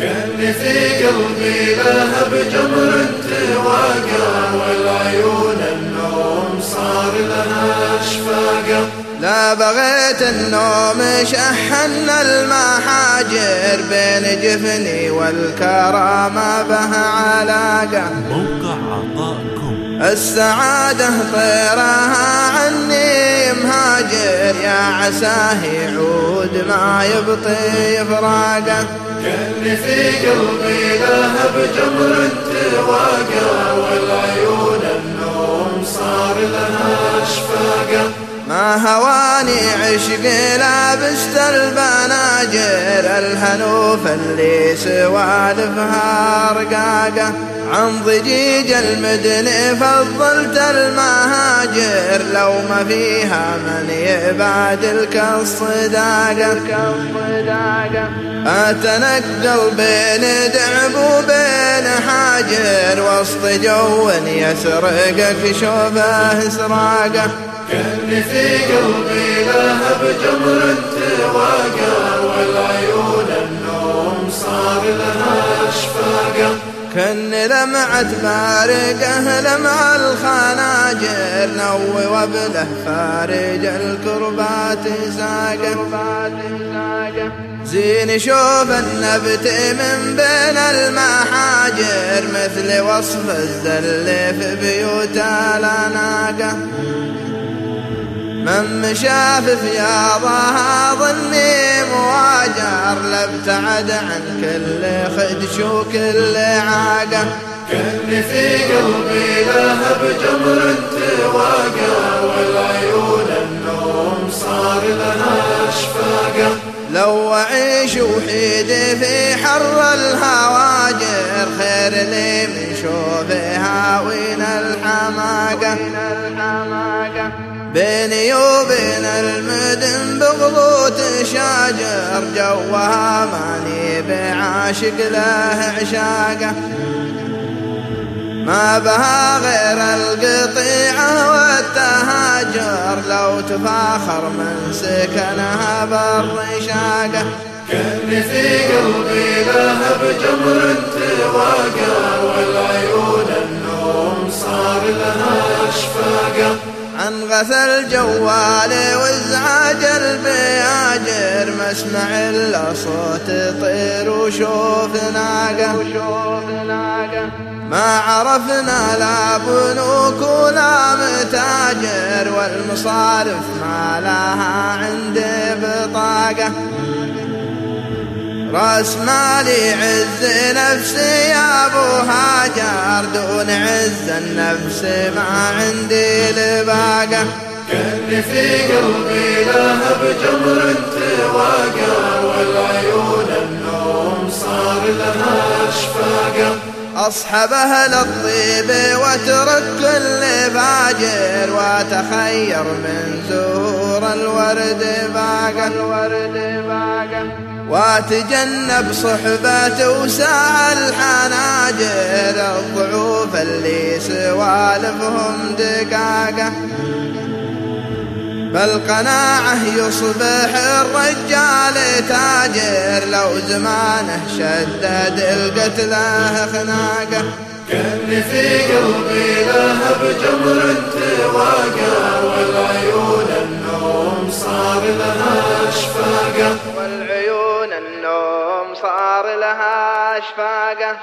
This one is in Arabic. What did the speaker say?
كان في قلبي لهب جمر تواقع والعيون النوم صار لها اشفاقه لا بغيت النوم شحن المحاجر بين جفني والكرامة به علاقة موقع عطاءكم. السعادة طيرها عساه يعود ما يبطي فراقه كان في قلبي لهب جمر تواقع والعيون النوم صار لها أشفاقة. ما هواني عشق لابست البناجر الهنوف اللي سوالفها رقاقة. عن ضجيج المدن فضلت المهاجر لو ما فيها من يبادلك الصداقة أتنقل بين دعب وبين حاجر وسط جو يسرقك شوفه سراقة. كان في قلبي لهب جمر تواقع والعيون النوم صار لها أشفاقة. كن لمعة بارقه لمع الخناجر نوي وبله فارج الكربات ساقة. زين شوف النبت من بين المحاجر مثل وصف الزل في بيوت الأناقة. من مشاف فياضها ظني مواجر لابتعد عن كل خدش وكل عاقة. كان في قلبي لهب جمر تواقع والعيون النوم صار لها أشفاقة. لو أعيش وحيد في حر الهواجر خير لي من شوفها وين الحماقة. بيني وبين المدن بغضوت شاجر جوها ماني بعاشق له عشاقه ما بها غير القطيعة والتهاجر لو تفاخر من سكنها بالرشاقة كان في قلبي لهب جمر تواقع والعيون عن غثل جوالي وازعاج البياجر ما اسمع إلا صوت طير وشوف ناقة. ما عرفنا لا بنوك ولا متاجر والمصارف ما لها عندي بطاقة. راس مالي عز نفسي يا أبو هاجر دون عز النفس ما عندي لباقة. كان في قلبي لهب جمر تواقع والعيون النوم صار لها أشفاقة. أصحب أهل الطيب واترك كل فاجر وتخير من زهور الورد باقة الورد باقة. وتجنب صحبة وسع الحناجر. الضعوف اللي سوالفهم دقاقة. بالقناعة يصبح الرجال تاجر. لو زمانه شدد القتله خناقه كان في قلبي لهب جمر اشفاقه والعيون النوم صار لها أشفاقة.